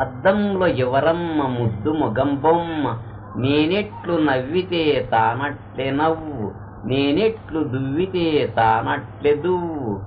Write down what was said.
అద్దంలో ఎవరమ్మ ముద్దు మొగం బొమ్మ? నేనెట్లు నవ్వితే తానట్లే నవ్వు. నేనెట్లు దువ్వితే తానట్లే దువ్వు.